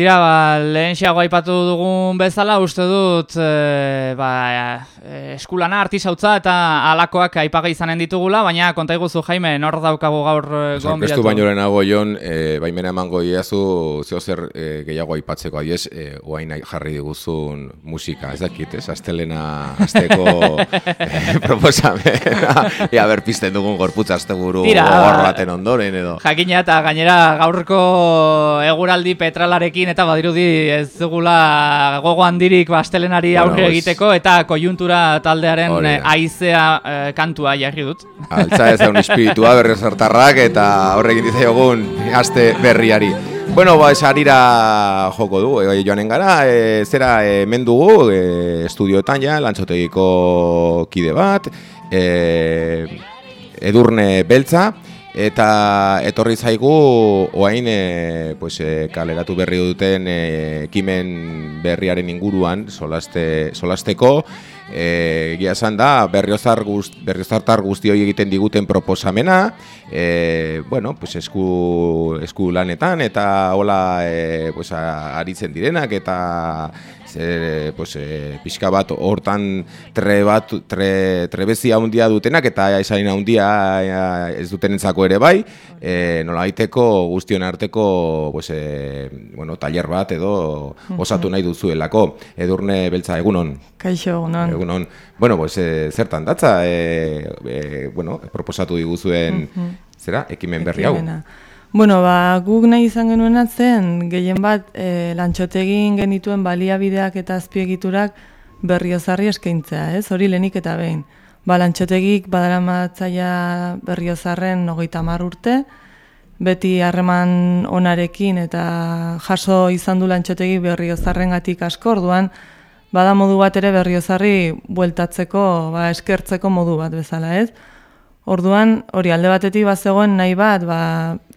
Tira, ba, lehen xeago aipatu dugun bezala, uste dut, e, ba, e, eskulana, artisautza eta alakoak aipaga izanen ditugula, baina konta iguzu, Jaime, nor daukagu gaur e, gombiatu? Zorkestu baino lehenago, Jon, e, baimena emango iazu, zeo zer e, gehiago aipatzeko, adiez, e, oain jarri diguzun musika, ez dakit, ez, astelena, azteko e, proposamena, ea berpisten dugun gorputza azte buru baten ondoren, edo. Jakina eta gainera gaurko eguraldi petralarekin eta badirudi ez dugula gogo handirik bastelenari bueno, aurre egiteko eta kojuntura taldearen. Eh, aizea eh, kantua jarri dut. Altza ez un espiritua berri zartarrak eta aurre egin egun aste berriari. Bueno, ba, esarira joko du, e, joanen gara, e, zera e, mendugu, e, estudioetan ja, lantzotegiko kide bat, e, edurne beltza, Eta etorri zaigu oain e, pues, e, kaleratu berri duten e, ekimen berriaren inguruan solaste, solasteko e, Gia esan da berriozar, guzt, berriozartar guzti hori egiten diguten proposamena e, bueno, pues, esku, esku lanetan eta hola e, pues, aritzen direnak eta zer, pues, e, pixka bat hortan tre bat, tre, trebezia handia dutenak eta esain handia ez duten entzako ere bai, e, nola haiteko guztion arteko pues, e, bueno, taller bat edo osatu nahi duzuelako. Edurne beltza, egunon? Kaixo, egunon. Egunon. Bueno, pues, e, zertan datza, e, e, bueno, proposatu diguzuen, zera, ekimen berri hau? Bueno, ba, guk nahi izan genuen atzen, gehien bat e, lantxotegin genituen baliabideak eta azpiegiturak berriozarri eskaintzea, ez? Hori lenik eta behin. Ba, lantxotegik badara matzaia berriozarren nogeita mar urte, beti harreman onarekin eta jaso izan du lantxotegi berriozarren gatik asko, orduan, bada modu bat ere berriozarri bueltatzeko, ba, eskertzeko modu bat bezala, ez? Orduan, hori alde batetik bat zegoen nahi bat, ba,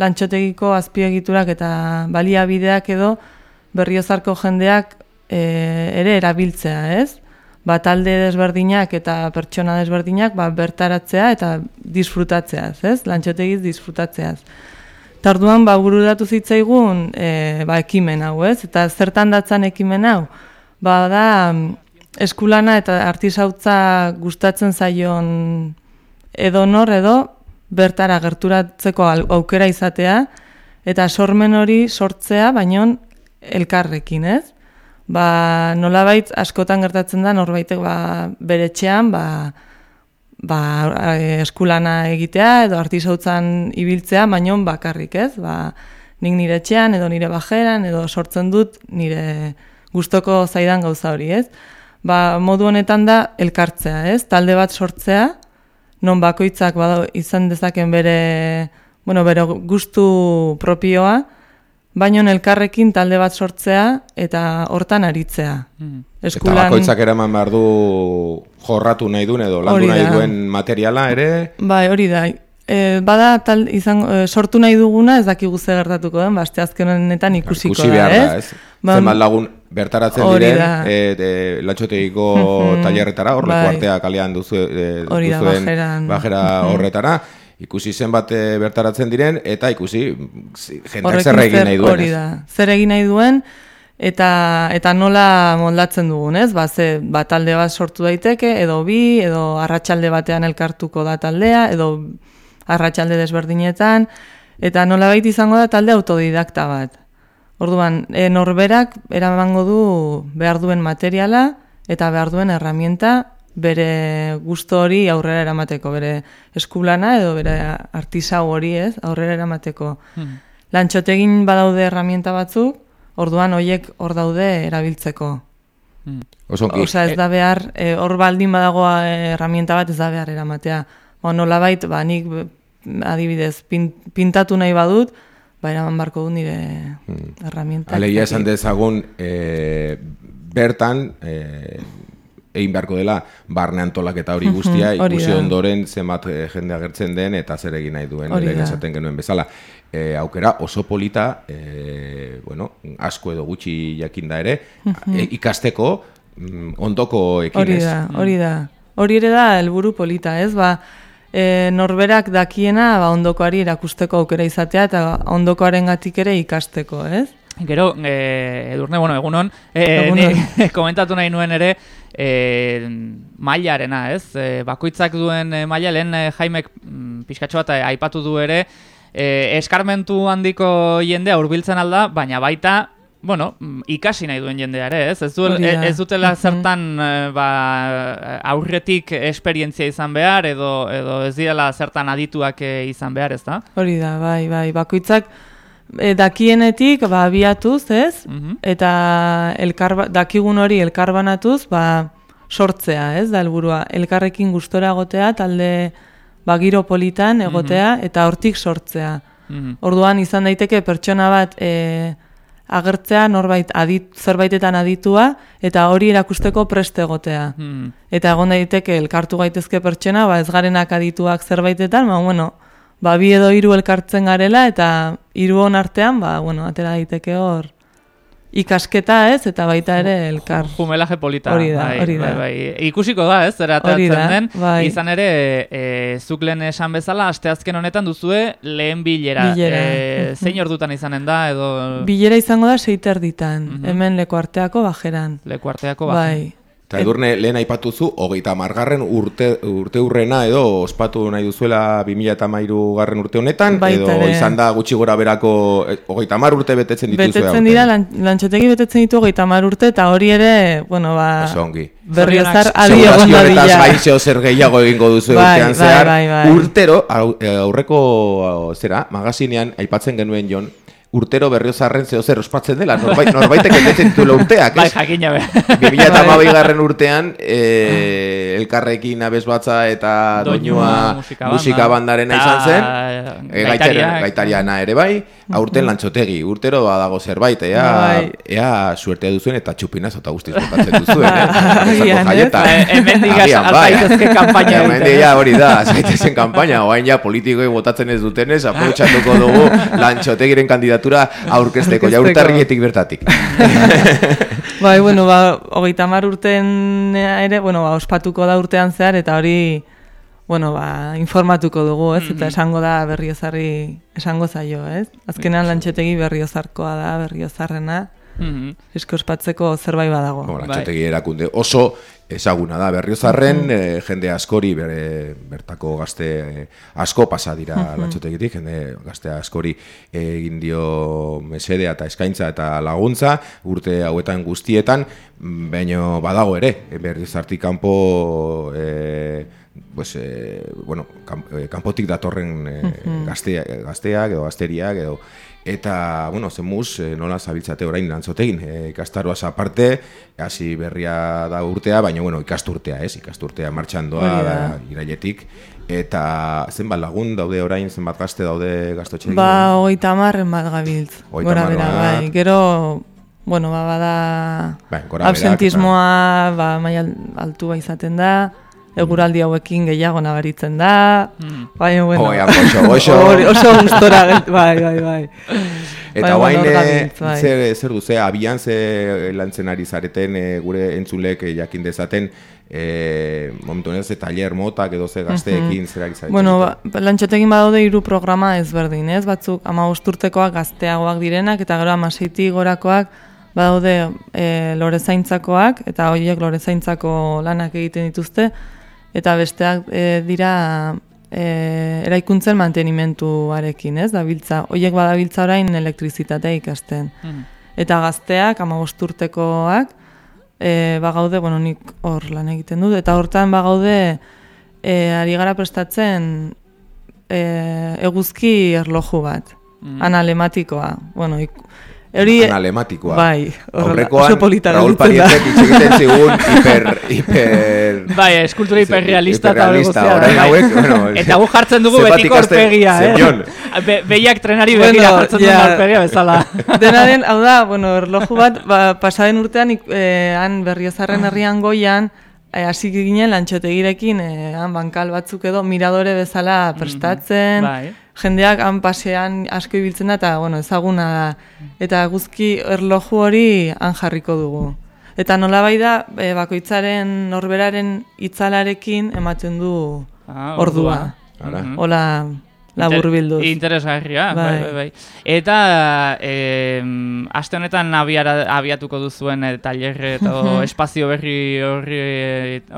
lantxotegiko azpiegiturak eta baliabideak edo berriozarko jendeak e, ere erabiltzea, ez? Ba, talde desberdinak eta pertsona desberdinak ba, bertaratzea eta disfrutatzea, ez? Lantxotegiz disfrutatzeaz. Tarduan, ba, burudatu zitzaigun e, ba, ekimen hau, ez? Eta zertan datzan ekimen hau? Ba, da, eskulana eta artisautza gustatzen zaion edo nor edo bertara gerturatzeko aukera izatea eta sormen hori sortzea baino elkarrekin, ez? Ba, nolabait askotan gertatzen da norbaitek ba bere etxean ba, ba eskulana egitea edo artisautzan ibiltzea baino bakarrik, ez? Ba, nik nire etxean edo nire bajeran edo sortzen dut nire gustoko zaidan gauza hori, ez? Ba, modu honetan da elkartzea, ez? Talde bat sortzea, non bakoitzak bado izan dezaken bere, bueno, bere gustu propioa, baino elkarrekin talde bat sortzea eta hortan aritzea. Mm. Eskulan... Eta bakoitzak eraman behar du jorratu nahi duen edo landu nahi duen materiala ere? Bai, hori da. E, bada tal, izan, e, sortu nahi duguna ez daki guzti gertatuko den, baste azkenetan ikusiko Ikusi behar da, ez? Ba, Zenbat lagun bertaratzen diren e, de, lantxotegiko tailerretara, hor bai. artea kalean duzu, e, duzuen bajera horretara, ikusi zenbat e, bertaratzen diren, eta ikusi jendeak zer egin nahi duen. Hori da, zer egin nahi duen, eta eta nola moldatzen dugun, ez? Ba, ze, ba, talde bat sortu daiteke, edo bi, edo arratsalde batean elkartuko da taldea, edo arratsalde desberdinetan, eta nola baita izango da talde autodidakta bat. Orduan, e, norberak eramango du behar duen materiala eta behar duen herramienta bere gusto hori aurrera eramateko, bere eskulana edo bere artisau hori ez, aurrera eramateko. Hmm. Lantxotegin badaude herramienta batzuk, orduan hoiek hor daude erabiltzeko. Hmm. Osa ez da behar, e, hor baldin badagoa herramienta bat ez da behar eramatea. Ba, nola bait, ba, nik adibidez, pintatu nahi badut, ba, eraman barko du nire hmm. herramienta. Alegia esan dezagun, e, bertan, e, egin beharko dela, barne antolak eta hori guztia, ikusi ondoren zenbat e, jende agertzen den, eta zer egin nahi duen, lehen esaten genuen bezala. E, aukera oso polita, e, bueno, asko edo gutxi jakinda ere, e, ikasteko, mm, ondoko ekinez. Hori da, hori da. Hori ere da, helburu polita, ez? Ba, e, norberak dakiena ba, ondokoari erakusteko aukera izatea eta ondokoaren gatik ere ikasteko, ez? Gero, e, edurne, bueno, egunon, e, komentatu nahi nuen ere, e, mailarena, ez? E, bakoitzak duen e, maila, lehen e, jaimek mm, pixkatxo bat aipatu du ere, e, eskarmentu handiko jendea hurbiltzen alda, baina baita, bueno, mm, ikasi nahi duen jendea ere, ez? Ez, du, ez dutela zertan ba, aurretik esperientzia izan behar, edo, edo ez direla zertan adituak izan behar, ez da? Hori da, bai, bai, bakoitzak, e, dakienetik ba abiatuz, ez? Mhm. Eta elkar ba, dakigun hori elkarbanatuz, ba sortzea, ez? Da helburua elkarrekin gustora egotea, talde ba giro politan egotea eta hortik sortzea. Mhm. Orduan izan daiteke pertsona bat e, agertzea norbait adit, zerbaitetan aditua eta hori erakusteko preste egotea. Eta egon daiteke elkartu gaitezke pertsona, ba ez garenak adituak zerbaitetan, ba bueno, ba, bi edo hiru elkartzen garela eta hiru on artean, ba, bueno, atera daiteke hor ikasketa ez, eta baita ere elkar. Jumelaje polita. Hori da, bai, hori da. Bai, bai. Ikusiko da ez, zera den, bai. izan ere, e, zuk lehen esan bezala, asteazken honetan duzue lehen bilera. bilera. E, zein ordutan izanen da, edo... Bilera izango da seiter ditan, hemen leku arteako bajeran. Leku arteako bajeran. Bai. Eta edurne lehen aipatuzu, hogeita margarren urte, urte urrena edo ospatu nahi duzuela 2008 garren urte honetan, edo izan da gutxi gora berako eh, hogeita mar urte betetzen dituzu. Betetzen dira, lan, lantxotegi betetzen ditu hogeita mar urte, eta hori ere, bueno, ba... Osongi. Berriozar adi egon da dira. Seguraski zer gehiago egingo duzu bai, urtean bai, zehar. Bai, bai, urtero, eh, aurreko, zera, magazinean, aipatzen genuen jon, urtero berriozarren zeo zer ospatzen dela, norbait, norbaitek endetzen ditula urteak, ez? Bai, jakina be. 2008 garren urtean, e, elkarrekin abez batza eta doinua musika, musika bandaren izan zen, e, gaitaria. ere bai, aurten lantxotegi, urtero dago zerbait, ea, bai. ea suertea duzuen eta txupinaz eta guztiz botatzen duzuen, eh? Hemen digaz, altaitezke kampaina. Hemen diga hori da, zaitezen kampaina, oain ja politikoi botatzen ez dutenez, aprovechatuko dugu lantxotegiren kandidat kandidatura aurkezteko, jaurtarrietik bertatik. bai, bueno, ba, hogeita mar urten ere, bueno, ba, ospatuko da urtean zehar, eta hori, bueno, ba, informatuko dugu, ez? Eta mhm. esango da berriozarri, esango zaio, ez? Azkenean lantxetegi berriozarkoa da, berriozarrena. Mm -hmm. ospatzeko zerbait badago. Bo, lantxetegi erakunde oso ezaguna da berriozarren, mm -hmm. jende askori bere, bertako gazte eh, asko pasa dira mm -hmm. jende gazte askori egin dio mesedea eta eskaintza eta laguntza, urte hauetan guztietan, baino badago ere, berriozartik kanpo... E, pues, e, bueno, kanpotik datorren e, gazteak edo gazteriak edo Eta, bueno, zemuz, e, nola zabiltzate orain dantzotegin, e, ikastaroaz aparte, hasi berria da urtea, baina, bueno, ikasturtea, ez, ikasturtea martxan doa da, irailetik. Eta zenbat lagun daude orain, zenbat gazte daude gaztotxe Ba, oita marren bat gabiltz, gora bera, bai. Gero, bueno, ba, bada, bai, absentismoa, ba, mai altua izaten da, eguraldi hauekin gehiago nabaritzen da. Mm. Bai, bueno. Oi, oso, oso. oso gustora, bai, bai, bai. Eta bai, bai. zer, zer duze, abian ze lantzen ari zareten e, gure entzulek e, jakin dezaten, e, momentu ez, taller motak edo ze gazteekin, mm -hmm. Bueno, ba, lantxotekin badaude hiru programa ezberdin, ez? Batzuk ama usturtekoak gazteagoak direnak, eta gero amaseiti gorakoak, badaude e, lorezaintzakoak, eta horiek lorezaintzako lanak egiten dituzte, eta besteak e, dira e, eraikuntzen mantenimentuarekin, ez? Da biltza, hoiek badabiltza orain elektrizitatea ikasten. Mm. Eta gazteak 15 urtekoak eh ba gaude, bueno, nik hor lan egiten dut eta hortan ba gaude e, ari gara prestatzen e, eguzki erloju bat. Mm. Analematikoa. Bueno, ik, Hori analematikoa. Bai, horrekoan Raúl Parietek itxegiten zigun hiper, hiper... Bai, eskultura hiperrealista eta orain hauek, bueno... Eta gu jartzen dugu betiko orpegia, eh? behiak trenari bueno, begira jartzen dugu orpegia bezala. Dena den, hau da, bueno, erloju bat, ba, pasaden urtean, eh, han berriozarren herrian goian, eh, hasi ginen lantxotegirekin, eh, han bankal batzuk edo, miradore bezala mhm. prestatzen, mm bai jendeak han pasean asko ibiltzen da eta bueno, ezaguna da. Eta guzki erloju hori han jarriko dugu. Eta nola bai da, e, bakoitzaren norberaren itzalarekin ematen du ah, ordua. ordua. Hola, labur bilduz. Interesgarria, bai. bai, bai, bai. Eta e, aste honetan abiara, abiatuko duzuen e, talerre eta espazio berri horri,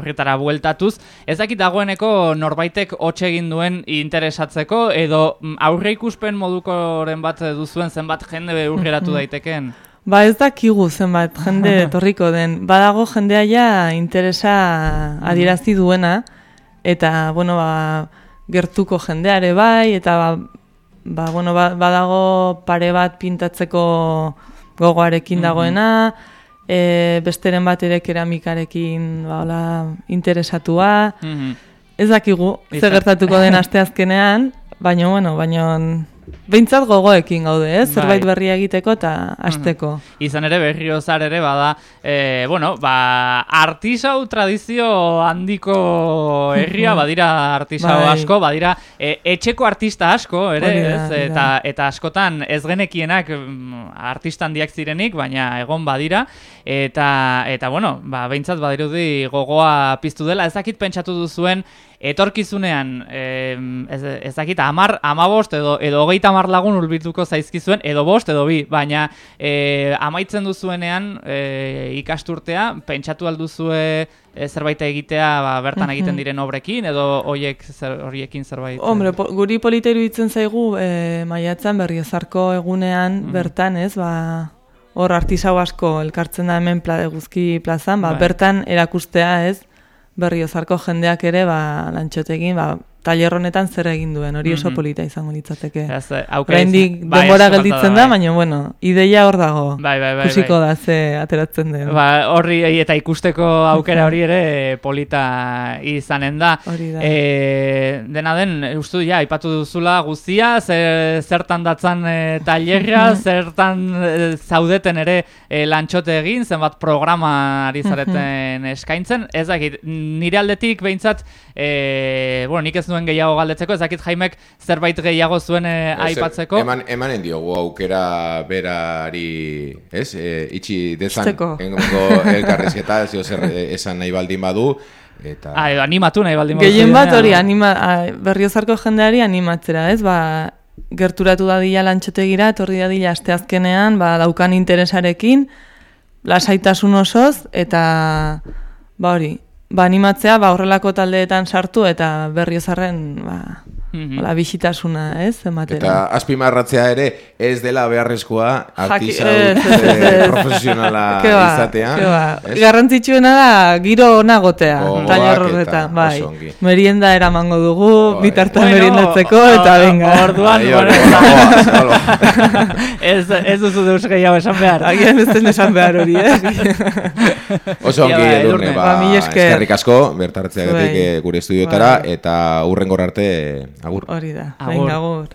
horretara bueltatuz. Ez dakit dagoeneko norbaitek hotxe egin duen interesatzeko edo mm, aurre ikuspen modukoren bat duzuen zenbat jende urgeratu daiteken? Ba ez dakigu zenbat jende etorriko den. Badago jendea ja interesa adierazi duena eta bueno ba, gertuko jendeare bai eta ba, ba, bueno, ba, badago pare bat pintatzeko gogoarekin dagoena e, besteren bat ere keramikarekin ba, hola, interesatua. Ez dakigu zer gertatuko den asteazkenean baina bueno, baina Beintzat gogoekin gaude, ez? Bai. Zerbait berria egiteko eta asteko. Mm. Izan ere berriozar ere bada, e, bueno, ba, artisau tradizio handiko herria, badira artisau bai. asko, badira e, etxeko artista asko, ere, ez? Eta, eta askotan ez genekienak mm, artista handiak zirenik, baina egon badira, eta, eta bueno, ba, beintzat badirudi gogoa piztu dela, ezakit pentsatu duzuen, etorkizunean ez, ez dakit amar, amabost edo, edo hogeita amar lagun ulbituko zaizkizuen edo bost edo bi, baina e, amaitzen duzuenean e, ikasturtea, pentsatu alduzue e, zerbait egitea ba, bertan egiten diren obrekin edo hoiek zer, horiekin zerbait? Hombre, po, guri politeru ditzen zaigu e, maiatzen berriozarko egunean bertan ez, ba, hor artisau asko elkartzen da hemen pla, guzki plazan, ba, bai. bertan erakustea ez, berriozarko jendeak ere ba, lantxotekin ba, taller honetan zer egin duen, hori oso mhm. polita izango litzateke. Oraindik bai, denbora gelditzen da, bai. baina bueno, ideia hor dago. Bai, bai, bai, Kusiko bai. da ze ateratzen den. Ba, horri eta ikusteko aukera hori ere polita izanen da. Hori da. E, dena den, ustu ja, ipatu duzula guztia, zer, zertan datzan e, tailerra, zertan e, zaudeten ere e, lantxote egin, zenbat programa ari zareten eskaintzen. Ez dakit, nire aldetik behintzat, e, bueno, nik ez nuen gehiago galdetzeko, ez dakit jaimek zerbait gehiago zuen e, aipatzeko. Eman, emanen diogu aukera berari, ez, e, itxi dezan, engongo elkarrezketa, ez zer e, esan nahi baldin badu, Eta... Ah, animatu nahi baldin badu. Gehien bat hori, anima, berriozarko jendeari animatzera, ez, ba, gerturatu dadila lantxotegira, etorri dadila asteazkenean, ba, daukan interesarekin, lasaitasun osoz, eta, ba hori, ba, animatzea ba, horrelako taldeetan sartu eta berriozarren ba, Mm -hmm. bisitasuna, ez, ematera. Eta azpimarratzea ere, ez dela beharrezkoa artisa eh, profesionala izatea. Garrantzitsuena da, giro ona gotea, taila bai. Merienda eramango dugu, oh, bitartan bueno, meriendatzeko, eta venga. Orduan, ez, ez duzu deus gehiago esan behar. Agian ez den esan behar hori, eh? Oso ongi, bai, edurne, ba, ba eskerrik asko, bertartzea bai. gure estudiotara, bai. eta hurren arte Agur. Hori da. Agur. Venga, agur.